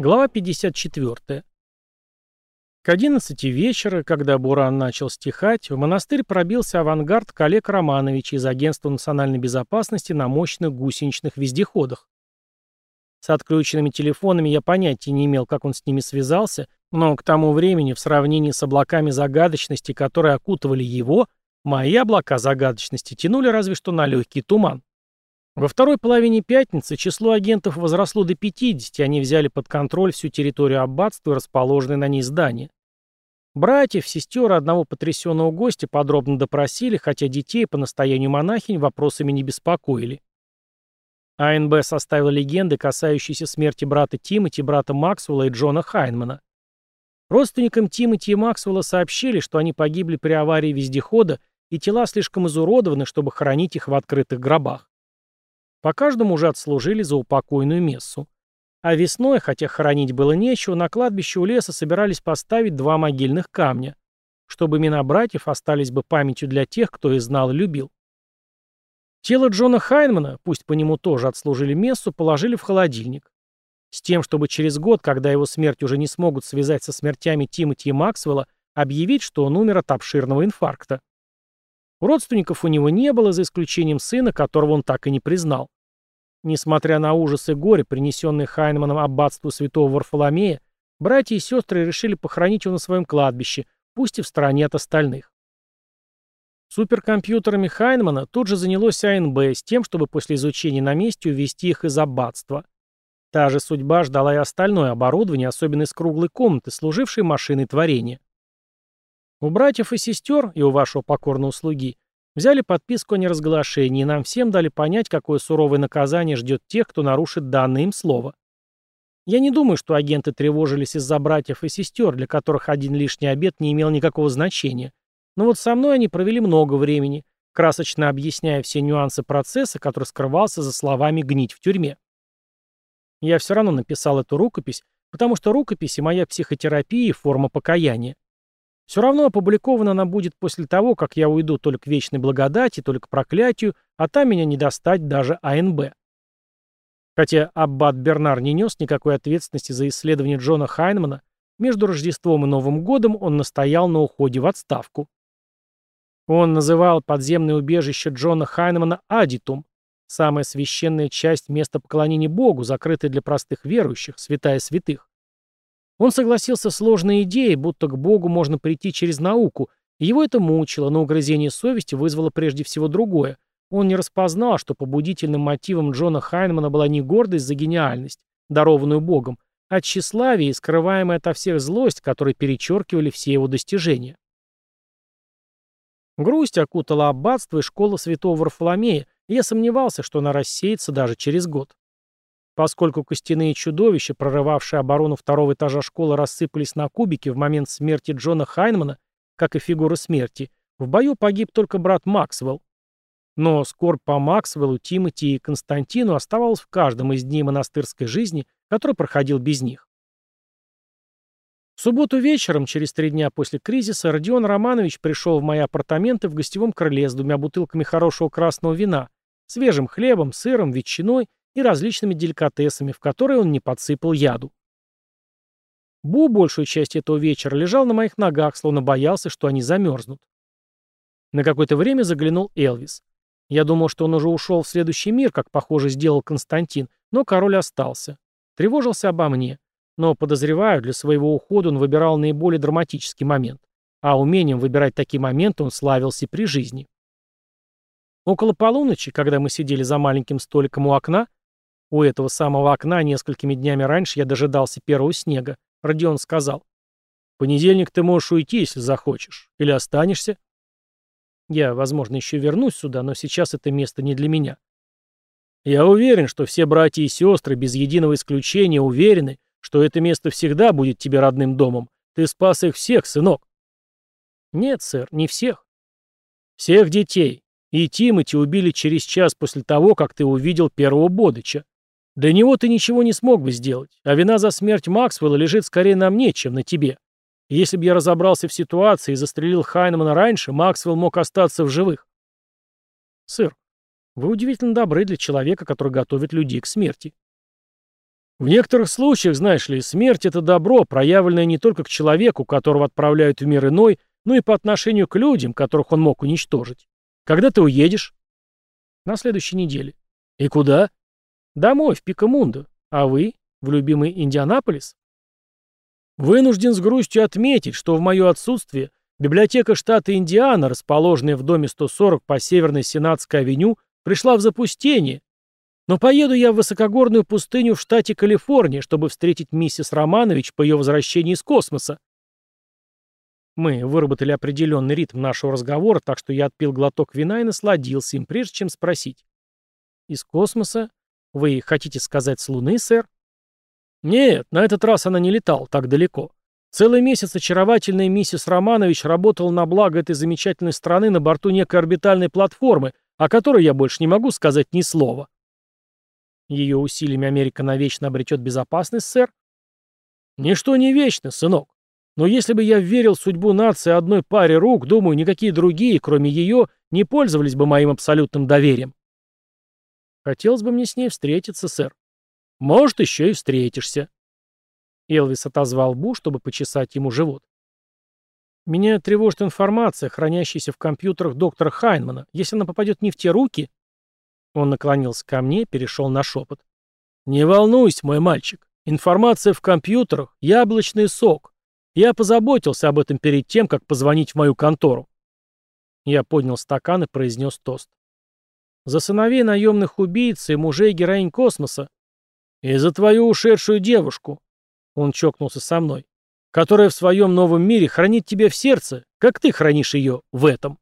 Глава 54. К 11 вечера, когда буран начал стихать, в монастырь пробился авангард коллег Романович из Агентства национальной безопасности на мощных гусеничных вездеходах. С отключенными телефонами я понятия не имел, как он с ними связался, но к тому времени, в сравнении с облаками загадочности, которые окутывали его, мои облака загадочности тянули разве что на легкий туман. Во второй половине пятницы число агентов возросло до 50, они взяли под контроль всю территорию аббатства и расположенные на ней здания. Братьев, сестер одного потрясенного гостя подробно допросили, хотя детей по настоянию монахинь вопросами не беспокоили. АНБ составил легенды, касающиеся смерти брата Тимоти, брата Максвелла и Джона Хайнмана. Родственникам Тимоти и Максвелла сообщили, что они погибли при аварии вездехода, и тела слишком изуродованы, чтобы хоронить их в открытых гробах. По каждому уже отслужили за упокойную мессу. А весной, хотя хоронить было нечего, на кладбище у леса собирались поставить два могильных камня, чтобы имена братьев остались бы памятью для тех, кто их знал и любил. Тело Джона Хайнмана, пусть по нему тоже отслужили мессу, положили в холодильник. С тем, чтобы через год, когда его смерть уже не смогут связать со смертями Тимоти и Максвелла, объявить, что он умер от обширного инфаркта. Родственников у него не было, за исключением сына, которого он так и не признал. Несмотря на ужас и горе, принесенные Хайнманом аббатству святого Варфоломея, братья и сестры решили похоронить его на своем кладбище, пусть и в стороне от остальных. Суперкомпьютерами Хайнмана тут же занялось АНБ с тем, чтобы после изучения на месте увести их из аббатства. Та же судьба ждала и остальное оборудование, особенно из круглой комнаты, служившей машиной творения. У братьев и сестер, и у вашего покорного слуги, взяли подписку о неразглашении, и нам всем дали понять, какое суровое наказание ждет тех, кто нарушит данное им слово. Я не думаю, что агенты тревожились из-за братьев и сестер, для которых один лишний обед не имел никакого значения. Но вот со мной они провели много времени, красочно объясняя все нюансы процесса, который скрывался за словами «гнить в тюрьме». Я все равно написал эту рукопись, потому что рукопись и моя психотерапия и форма покаяния. Все равно опубликована она будет после того, как я уйду то ли к вечной благодати, то ли к проклятию, а там меня не достать даже АНБ. Хотя Аббат Бернар не нес никакой ответственности за исследование Джона Хайнмана, между Рождеством и Новым годом он настоял на уходе в отставку. Он называл подземное убежище Джона Хайнмана Адитум, самая священная часть места поклонения Богу, закрытая для простых верующих, святая святых. Он согласился с сложной идеей, будто к Богу можно прийти через науку, его это мучило, но угрызение совести вызвало прежде всего другое. Он не распознал, что побудительным мотивом Джона Хайнмана была не гордость за гениальность, дарованную Богом, а тщеславие и скрываемая ото всех злость, которые перечеркивали все его достижения. Грусть окутала аббатство и школа святого Варфоломея, и я сомневался, что она рассеется даже через год. Поскольку костяные чудовища, прорывавшие оборону второго этажа школы, рассыпались на кубики в момент смерти Джона Хайнмана, как и фигура смерти, в бою погиб только брат Максвелл. Но скорбь по Максвеллу, Тимоти и Константину оставалась в каждом из дней монастырской жизни, который проходил без них. В субботу вечером, через три дня после кризиса, Родион Романович пришел в мои апартаменты в гостевом крыле с двумя бутылками хорошего красного вина, свежим хлебом, сыром, ветчиной и различными деликатесами, в которые он не подсыпал яду. Бу большую часть этого вечера лежал на моих ногах, словно боялся, что они замерзнут. На какое-то время заглянул Элвис. Я думал, что он уже ушел в следующий мир, как, похоже, сделал Константин, но король остался. Тревожился обо мне. Но, подозреваю, для своего ухода он выбирал наиболее драматический момент. А умением выбирать такие моменты он славился при жизни. Около полуночи, когда мы сидели за маленьким столиком у окна, у этого самого окна несколькими днями раньше я дожидался первого снега. Родион сказал. «В понедельник ты можешь уйти, если захочешь. Или останешься?» «Я, возможно, еще вернусь сюда, но сейчас это место не для меня». «Я уверен, что все братья и сестры, без единого исключения, уверены, что это место всегда будет тебе родным домом. Ты спас их всех, сынок». «Нет, сэр, не всех». «Всех детей. И Тимати убили через час после того, как ты увидел первого Бодыча. Для него ты ничего не смог бы сделать, а вина за смерть Максвелла лежит скорее на мне, чем на тебе. если бы я разобрался в ситуации и застрелил Хайнмана раньше, Максвелл мог остаться в живых. Сэр, вы удивительно добры для человека, который готовит людей к смерти. В некоторых случаях, знаешь ли, смерть — это добро, проявленное не только к человеку, которого отправляют в мир иной, но и по отношению к людям, которых он мог уничтожить. Когда ты уедешь? На следующей неделе. И куда? Домой, в Пикамунду. А вы? В любимый Индианаполис? Вынужден с грустью отметить, что в мое отсутствие библиотека штата Индиана, расположенная в доме 140 по Северной Сенатской авеню, пришла в запустение. Но поеду я в высокогорную пустыню в штате Калифорния, чтобы встретить миссис Романович по ее возвращении из космоса. Мы выработали определенный ритм нашего разговора, так что я отпил глоток вина и насладился им, прежде чем спросить. «Из космоса? Вы хотите сказать с Луны, сэр?» «Нет, на этот раз она не летала так далеко. Целый месяц очаровательная миссис Романович работала на благо этой замечательной страны на борту некой орбитальной платформы, о которой я больше не могу сказать ни слова». «Ее усилиями Америка навечно обретет безопасность, сэр?» «Ничто не вечно, сынок. Но если бы я верил в судьбу нации одной паре рук, думаю, никакие другие, кроме ее, не пользовались бы моим абсолютным доверием. Хотелось бы мне с ней встретиться, сэр. Может, еще и встретишься. Элвис отозвал Бу, чтобы почесать ему живот. Меня тревожит информация, хранящаяся в компьютерах доктора Хайнмана. Если она попадет не в те руки... Он наклонился ко мне, перешел на шепот. «Не волнуйся, мой мальчик. Информация в компьютерах — яблочный сок. Я позаботился об этом перед тем, как позвонить в мою контору. Я поднял стакан и произнес тост. За сыновей наемных убийц и мужей героинь космоса. И за твою ушедшую девушку. Он чокнулся со мной. Которая в своем новом мире хранит тебя в сердце, как ты хранишь ее в этом.